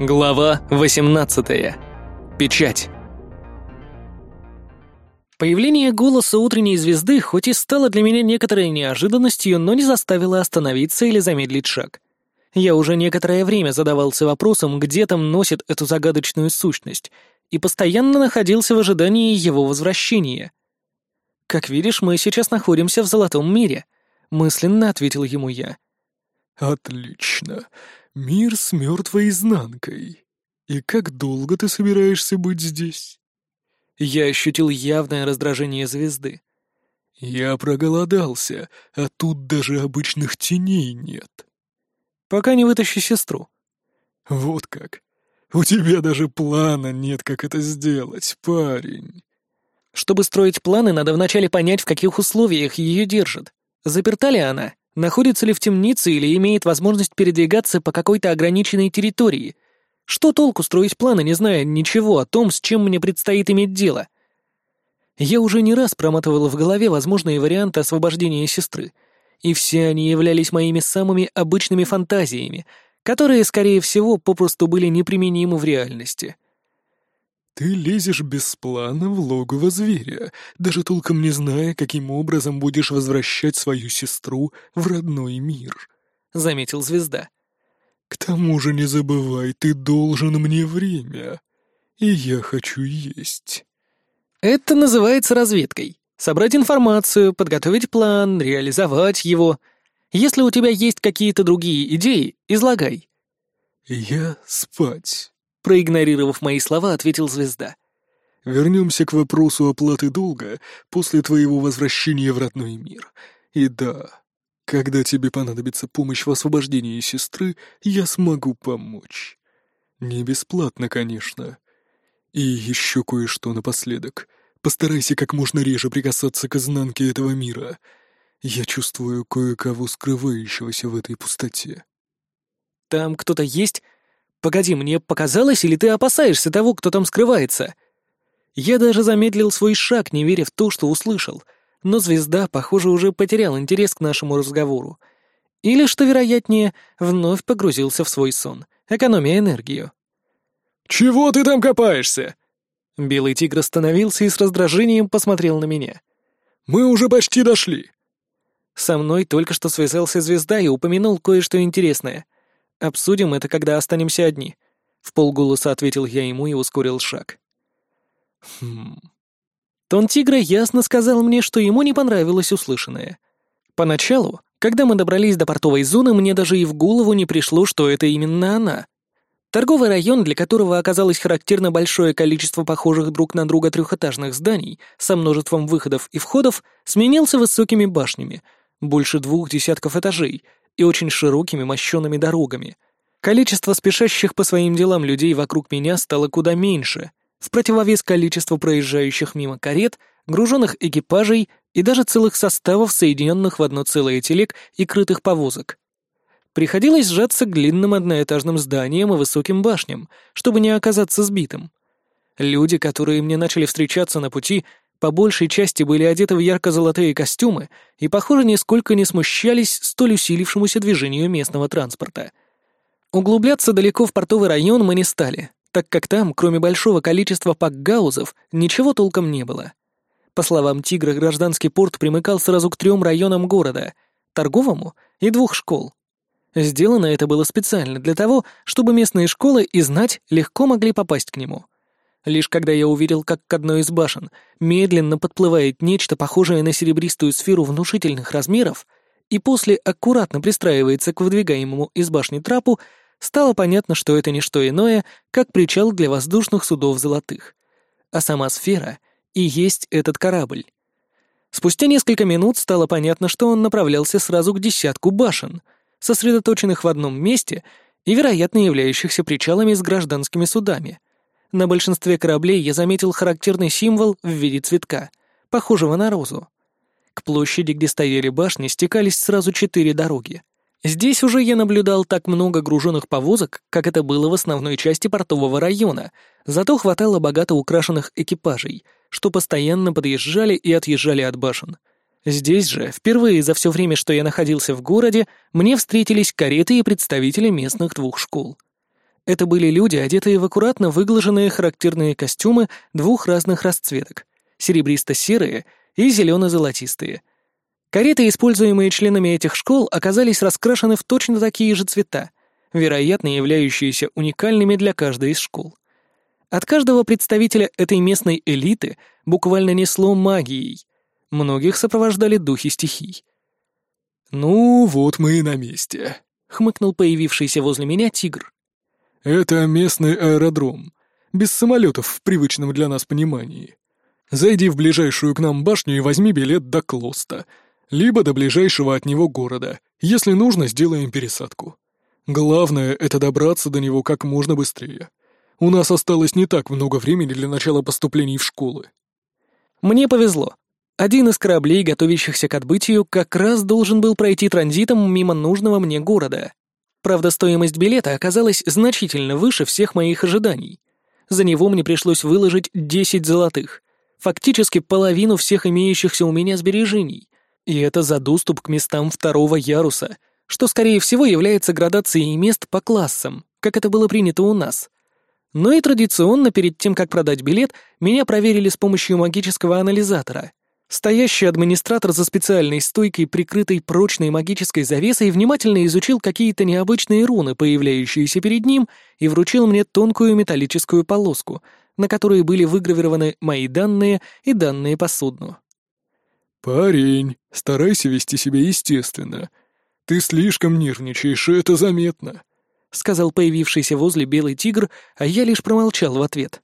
Глава 18. Печать. Появление голоса утренней звезды хоть и стало для меня некоторой неожиданностью, но не заставило остановиться или замедлить шаг. Я уже некоторое время задавался вопросом, где там носит эту загадочную сущность, и постоянно находился в ожидании его возвращения. «Как видишь, мы сейчас находимся в Золотом мире», — мысленно ответил ему я. «Отлично. Мир с мертвой изнанкой. И как долго ты собираешься быть здесь? Я ощутил явное раздражение звезды. Я проголодался, а тут даже обычных теней нет. Пока не вытащи сестру. Вот как. У тебя даже плана нет, как это сделать, парень. Чтобы строить планы, надо вначале понять, в каких условиях ее держат. Заперта ли она? Находится ли в темнице или имеет возможность передвигаться по какой-то ограниченной территории? Что толку строить планы, не зная ничего о том, с чем мне предстоит иметь дело? Я уже не раз проматывал в голове возможные варианты освобождения сестры, и все они являлись моими самыми обычными фантазиями, которые, скорее всего, попросту были неприменимы в реальности. «Ты лезешь без плана в логово зверя, даже толком не зная, каким образом будешь возвращать свою сестру в родной мир», — заметил звезда. «К тому же не забывай, ты должен мне время, и я хочу есть». «Это называется разведкой. Собрать информацию, подготовить план, реализовать его. Если у тебя есть какие-то другие идеи, излагай». «Я спать». Проигнорировав мои слова, ответил звезда. «Вернемся к вопросу оплаты долга после твоего возвращения в родной мир. И да, когда тебе понадобится помощь в освобождении сестры, я смогу помочь. Не бесплатно, конечно. И еще кое-что напоследок. Постарайся как можно реже прикасаться к изнанке этого мира. Я чувствую кое-кого скрывающегося в этой пустоте». «Там кто-то есть?» «Погоди, мне показалось, или ты опасаешься того, кто там скрывается?» Я даже замедлил свой шаг, не веря в то, что услышал, но звезда, похоже, уже потерял интерес к нашему разговору. Или, что вероятнее, вновь погрузился в свой сон, экономя энергию. «Чего ты там копаешься?» Белый тигр остановился и с раздражением посмотрел на меня. «Мы уже почти дошли». Со мной только что связался звезда и упомянул кое-что интересное — Обсудим это, когда останемся одни», — в полголоса ответил я ему и ускорил шаг. Хм. Тон тигра ясно сказал мне, что ему не понравилось услышанное. Поначалу, когда мы добрались до портовой зоны, мне даже и в голову не пришло, что это именно она. Торговый район, для которого оказалось характерно большое количество похожих друг на друга трехэтажных зданий со множеством выходов и входов, сменился высокими башнями, больше двух десятков этажей — и очень широкими мощеными дорогами. Количество спешащих по своим делам людей вокруг меня стало куда меньше, в противовес количеству проезжающих мимо карет, груженных экипажей и даже целых составов, соединенных в одно целое телег и крытых повозок. Приходилось сжаться к длинным одноэтажным зданиям и высоким башням, чтобы не оказаться сбитым. Люди, которые мне начали встречаться на пути, по большей части были одеты в ярко-золотые костюмы и, похоже, нисколько не смущались столь усилившемуся движению местного транспорта. Углубляться далеко в портовый район мы не стали, так как там, кроме большого количества пакгаузов, ничего толком не было. По словам Тигра, гражданский порт примыкал сразу к трем районам города — торговому и двух школ. Сделано это было специально для того, чтобы местные школы и знать легко могли попасть к нему — Лишь когда я увидел, как к одной из башен медленно подплывает нечто похожее на серебристую сферу внушительных размеров, и после аккуратно пристраивается к выдвигаемому из башни трапу, стало понятно, что это не что иное, как причал для воздушных судов золотых. А сама сфера и есть этот корабль. Спустя несколько минут стало понятно, что он направлялся сразу к десятку башен, сосредоточенных в одном месте и, вероятно, являющихся причалами с гражданскими судами — на большинстве кораблей я заметил характерный символ в виде цветка, похожего на розу. К площади, где стояли башни, стекались сразу четыре дороги. Здесь уже я наблюдал так много груженных повозок, как это было в основной части портового района, зато хватало богато украшенных экипажей, что постоянно подъезжали и отъезжали от башен. Здесь же, впервые за все время, что я находился в городе, мне встретились кареты и представители местных двух школ — Это были люди, одетые в аккуратно выглаженные характерные костюмы двух разных расцветок — серебристо-серые и зелено-золотистые. Кареты, используемые членами этих школ, оказались раскрашены в точно такие же цвета, вероятно, являющиеся уникальными для каждой из школ. От каждого представителя этой местной элиты буквально несло магией. Многих сопровождали духи стихий. «Ну, вот мы и на месте», — хмыкнул появившийся возле меня тигр. «Это местный аэродром, без самолетов в привычном для нас понимании. Зайди в ближайшую к нам башню и возьми билет до Клоста, либо до ближайшего от него города. Если нужно, сделаем пересадку. Главное — это добраться до него как можно быстрее. У нас осталось не так много времени для начала поступлений в школы». Мне повезло. Один из кораблей, готовящихся к отбытию, как раз должен был пройти транзитом мимо нужного мне города. Правда, стоимость билета оказалась значительно выше всех моих ожиданий. За него мне пришлось выложить 10 золотых, фактически половину всех имеющихся у меня сбережений. И это за доступ к местам второго яруса, что, скорее всего, является градацией мест по классам, как это было принято у нас. Но и традиционно перед тем, как продать билет, меня проверили с помощью магического анализатора — Стоящий администратор за специальной стойкой, прикрытой прочной магической завесой, внимательно изучил какие-то необычные руны, появляющиеся перед ним, и вручил мне тонкую металлическую полоску, на которой были выгравированы мои данные и данные по судну. «Парень, старайся вести себя естественно. Ты слишком нервничаешь, это заметно», — сказал появившийся возле белый тигр, а я лишь промолчал в ответ.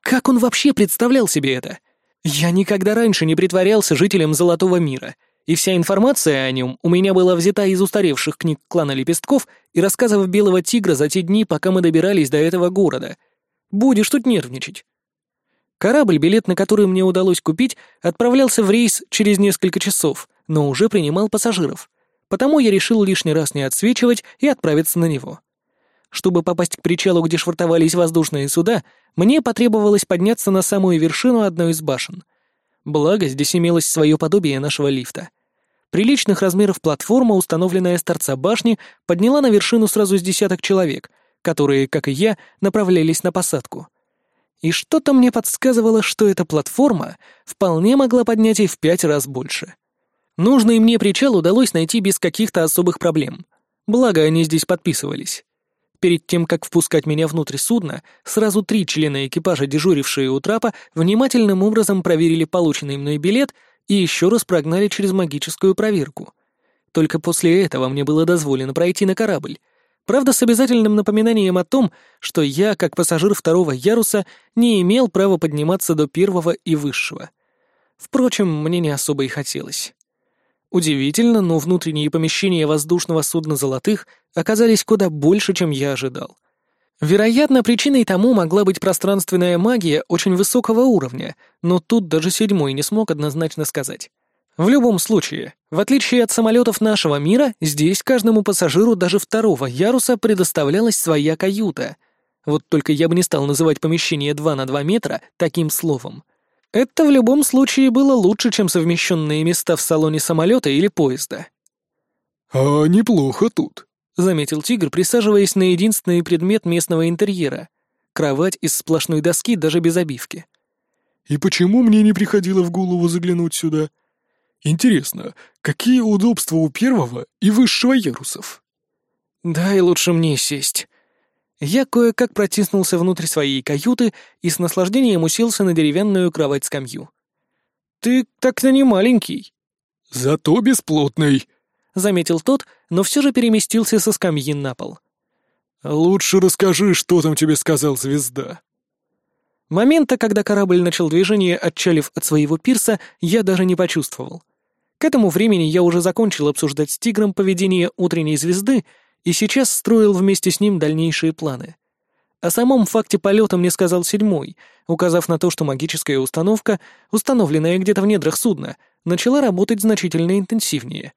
«Как он вообще представлял себе это?» Я никогда раньше не притворялся жителем Золотого мира, и вся информация о нем у меня была взята из устаревших книг клана Лепестков и рассказов Белого Тигра за те дни, пока мы добирались до этого города. Будешь тут нервничать. Корабль, билет на который мне удалось купить, отправлялся в рейс через несколько часов, но уже принимал пассажиров. Потому я решил лишний раз не отсвечивать и отправиться на него. Чтобы попасть к причалу, где швартовались воздушные суда, мне потребовалось подняться на самую вершину одной из башен. Благо, здесь имелось свое подобие нашего лифта. Приличных размеров платформа, установленная с торца башни, подняла на вершину сразу с десяток человек, которые, как и я, направлялись на посадку. И что-то мне подсказывало, что эта платформа вполне могла поднять и в пять раз больше. Нужный мне причал удалось найти без каких-то особых проблем. Благо, они здесь подписывались. Перед тем, как впускать меня внутрь судна, сразу три члена экипажа, дежурившие у трапа, внимательным образом проверили полученный мной билет и еще раз прогнали через магическую проверку. Только после этого мне было дозволено пройти на корабль. Правда, с обязательным напоминанием о том, что я, как пассажир второго яруса, не имел права подниматься до первого и высшего. Впрочем, мне не особо и хотелось. Удивительно, но внутренние помещения воздушного судна «Золотых» оказались куда больше, чем я ожидал. Вероятно, причиной тому могла быть пространственная магия очень высокого уровня, но тут даже седьмой не смог однозначно сказать. В любом случае, в отличие от самолетов нашего мира, здесь каждому пассажиру даже второго яруса предоставлялась своя каюта. Вот только я бы не стал называть помещение 2 на 2 метра таким словом. Это в любом случае было лучше, чем совмещенные места в салоне самолета или поезда. «А неплохо тут», — заметил тигр, присаживаясь на единственный предмет местного интерьера — кровать из сплошной доски даже без обивки. «И почему мне не приходило в голову заглянуть сюда? Интересно, какие удобства у первого и высшего ярусов?» «Дай лучше мне сесть», я кое-как протиснулся внутрь своей каюты и с наслаждением уселся на деревянную кровать-скамью. «Ты так-то не маленький». «Зато бесплотный», — заметил тот, но все же переместился со скамьи на пол. «Лучше расскажи, что там тебе сказал звезда». Момента, когда корабль начал движение, отчалив от своего пирса, я даже не почувствовал. К этому времени я уже закончил обсуждать с тигром поведение утренней звезды и сейчас строил вместе с ним дальнейшие планы. О самом факте полета мне сказал седьмой, указав на то, что магическая установка, установленная где-то в недрах судна, начала работать значительно интенсивнее.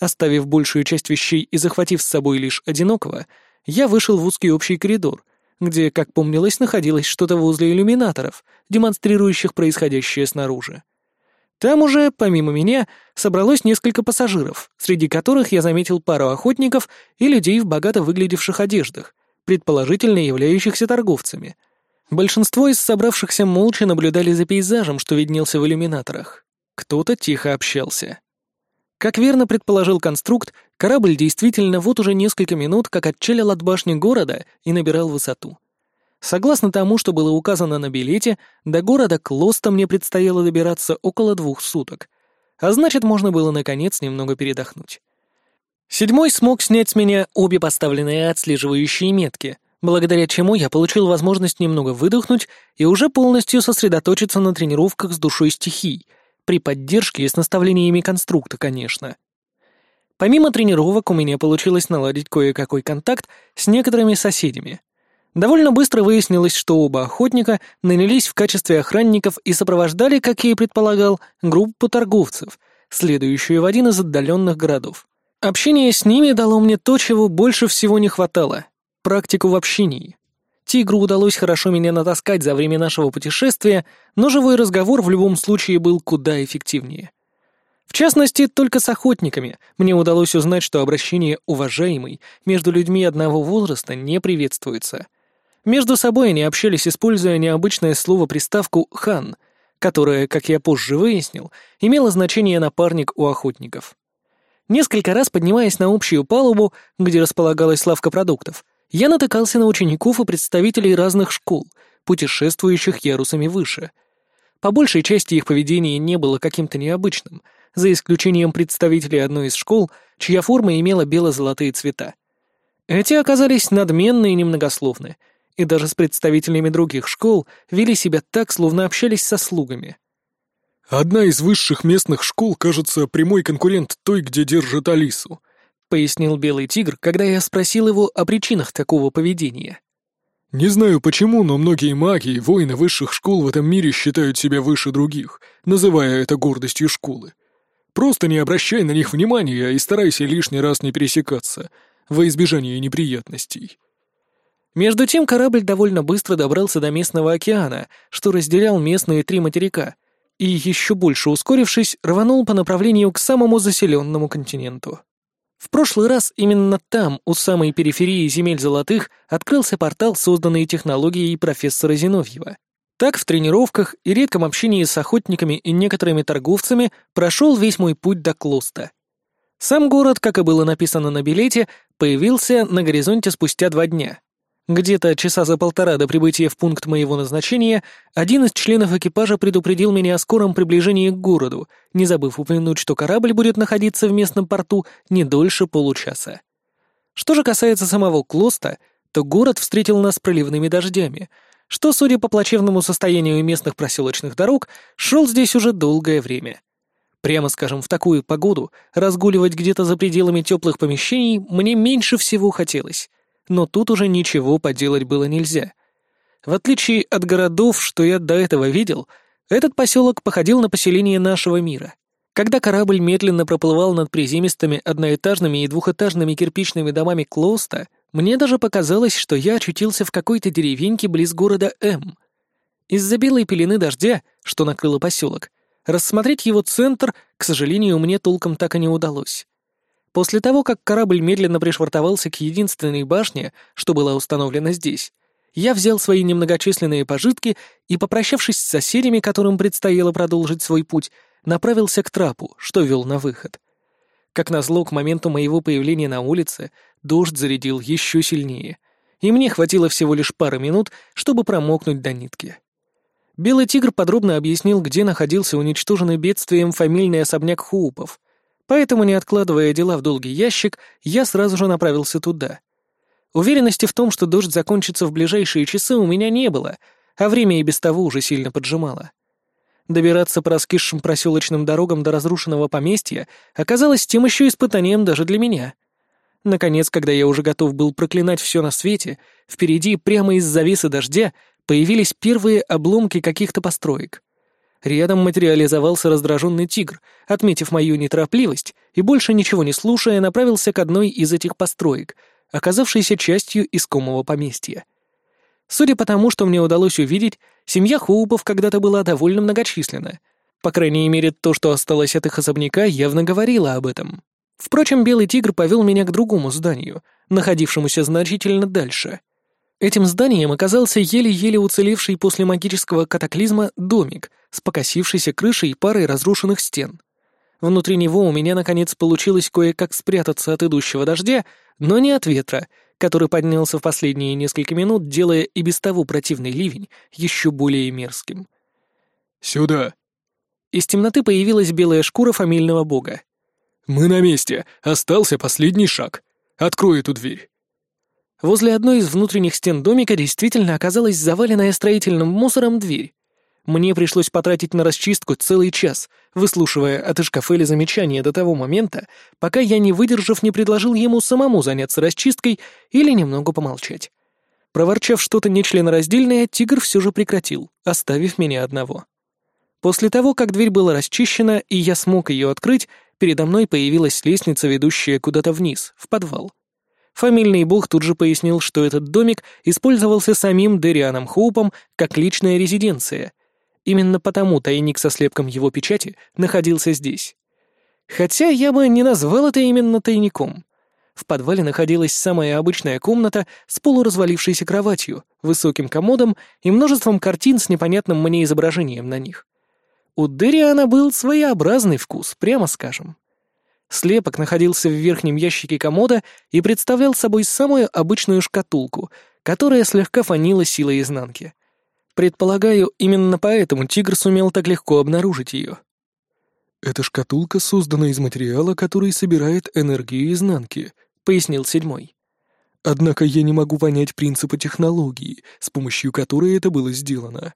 Оставив большую часть вещей и захватив с собой лишь одинокого, я вышел в узкий общий коридор, где, как помнилось, находилось что-то возле иллюминаторов, демонстрирующих происходящее снаружи. Там уже, помимо меня, собралось несколько пассажиров, среди которых я заметил пару охотников и людей в богато выглядевших одеждах, предположительно являющихся торговцами. Большинство из собравшихся молча наблюдали за пейзажем, что виднелся в иллюминаторах. Кто-то тихо общался. Как верно предположил конструкт, корабль действительно вот уже несколько минут как отчалил от башни города и набирал высоту. Согласно тому, что было указано на билете, до города Клоста мне предстояло добираться около двух суток, а значит, можно было, наконец, немного передохнуть. Седьмой смог снять с меня обе поставленные отслеживающие метки, благодаря чему я получил возможность немного выдохнуть и уже полностью сосредоточиться на тренировках с душой стихий, при поддержке и с наставлениями конструкта, конечно. Помимо тренировок у меня получилось наладить кое-какой контакт с некоторыми соседями. Довольно быстро выяснилось, что оба охотника нанялись в качестве охранников и сопровождали, как я и предполагал, группу торговцев, следующую в один из отдаленных городов. Общение с ними дало мне то, чего больше всего не хватало — практику в общении. Тигру удалось хорошо меня натаскать за время нашего путешествия, но живой разговор в любом случае был куда эффективнее. В частности, только с охотниками мне удалось узнать, что обращение «уважаемый» между людьми одного возраста не приветствуется. Между собой они общались, используя необычное слово-приставку «хан», которое, как я позже выяснил, имело значение напарник у охотников. Несколько раз поднимаясь на общую палубу, где располагалась лавка продуктов, я натыкался на учеников и представителей разных школ, путешествующих ярусами выше. По большей части их поведение не было каким-то необычным, за исключением представителей одной из школ, чья форма имела бело-золотые цвета. Эти оказались надменны и немногословны, и даже с представителями других школ вели себя так, словно общались со слугами. «Одна из высших местных школ, кажется, прямой конкурент той, где держат Алису», — пояснил Белый Тигр, когда я спросил его о причинах такого поведения. «Не знаю почему, но многие маги и воины высших школ в этом мире считают себя выше других, называя это гордостью школы. Просто не обращай на них внимания и старайся лишний раз не пересекаться, во избежание неприятностей». Между тем корабль довольно быстро добрался до местного океана, что разделял местные три материка, и, еще больше ускорившись, рванул по направлению к самому заселенному континенту. В прошлый раз именно там, у самой периферии земель золотых, открылся портал, созданный технологией профессора Зиновьева. Так, в тренировках и редком общении с охотниками и некоторыми торговцами прошел весь мой путь до Клоста. Сам город, как и было написано на билете, появился на горизонте спустя два дня. Где-то часа за полтора до прибытия в пункт моего назначения один из членов экипажа предупредил меня о скором приближении к городу, не забыв упомянуть, что корабль будет находиться в местном порту не дольше получаса. Что же касается самого Клоста, то город встретил нас проливными дождями, что, судя по плачевному состоянию местных проселочных дорог, шел здесь уже долгое время. Прямо скажем, в такую погоду разгуливать где-то за пределами теплых помещений мне меньше всего хотелось — но тут уже ничего поделать было нельзя. В отличие от городов, что я до этого видел, этот поселок походил на поселение нашего мира. Когда корабль медленно проплывал над приземистыми одноэтажными и двухэтажными кирпичными домами Клоста, мне даже показалось, что я очутился в какой-то деревеньке близ города М. Из-за белой пелены дождя, что накрыло поселок, рассмотреть его центр, к сожалению, мне толком так и не удалось. После того, как корабль медленно пришвартовался к единственной башне, что была установлена здесь, я взял свои немногочисленные пожитки и, попрощавшись с соседями, которым предстояло продолжить свой путь, направился к трапу, что вел на выход. Как назло, к моменту моего появления на улице дождь зарядил еще сильнее, и мне хватило всего лишь пары минут, чтобы промокнуть до нитки. Белый тигр подробно объяснил, где находился уничтоженный бедствием фамильный особняк Хоупов, Поэтому, не откладывая дела в долгий ящик, я сразу же направился туда. Уверенности в том, что дождь закончится в ближайшие часы, у меня не было, а время и без того уже сильно поджимало. Добираться по раскисшим проселочным дорогам до разрушенного поместья оказалось тем еще испытанием даже для меня. Наконец, когда я уже готов был проклинать все на свете, впереди, прямо из завесы дождя, появились первые обломки каких-то построек. Рядом материализовался раздраженный тигр, отметив мою неторопливость и больше ничего не слушая, направился к одной из этих построек, оказавшейся частью искомого поместья. Судя по тому, что мне удалось увидеть, семья Хоупов когда-то была довольно многочисленна. По крайней мере, то, что осталось от их особняка, явно говорило об этом. Впрочем, Белый Тигр повел меня к другому зданию, находившемуся значительно дальше — Этим зданием оказался еле-еле уцелевший после магического катаклизма домик с покосившейся крышей и парой разрушенных стен. Внутри него у меня, наконец, получилось кое-как спрятаться от идущего дождя, но не от ветра, который поднялся в последние несколько минут, делая и без того противный ливень еще более мерзким. «Сюда!» Из темноты появилась белая шкура фамильного бога. «Мы на месте. Остался последний шаг. Открой эту дверь». Возле одной из внутренних стен домика действительно оказалась заваленная строительным мусором дверь. Мне пришлось потратить на расчистку целый час, выслушивая от Ишкафеля замечания до того момента, пока я, не выдержав, не предложил ему самому заняться расчисткой или немного помолчать. Проворчав что-то нечленораздельное, тигр все же прекратил, оставив меня одного. После того, как дверь была расчищена и я смог ее открыть, передо мной появилась лестница, ведущая куда-то вниз, в подвал. Фамильный бог тут же пояснил, что этот домик использовался самим Дерианом Хоупом как личная резиденция — Именно потому тайник со слепком его печати находился здесь. Хотя я бы не назвал это именно тайником. В подвале находилась самая обычная комната с полуразвалившейся кроватью, высоким комодом и множеством картин с непонятным мне изображением на них. У Дериана был своеобразный вкус, прямо скажем. Слепок находился в верхнем ящике комода и представлял собой самую обычную шкатулку, которая слегка фанила силой изнанки — Предполагаю, именно поэтому тигр сумел так легко обнаружить ее. «Эта шкатулка создана из материала, который собирает энергию изнанки», — пояснил седьмой. «Однако я не могу понять принципа технологии, с помощью которой это было сделано».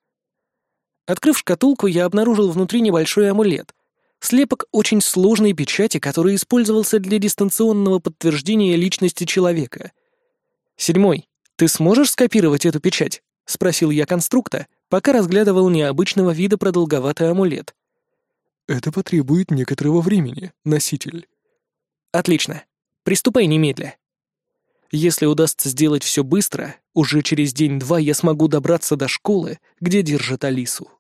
Открыв шкатулку, я обнаружил внутри небольшой амулет. Слепок очень сложной печати, который использовался для дистанционного подтверждения личности человека. «Седьмой, ты сможешь скопировать эту печать?» — спросил я конструкта, пока разглядывал необычного вида продолговатый амулет. «Это потребует некоторого времени, носитель». «Отлично. Приступай немедля». Если удастся сделать все быстро, уже через день-два я смогу добраться до школы, где держат Алису.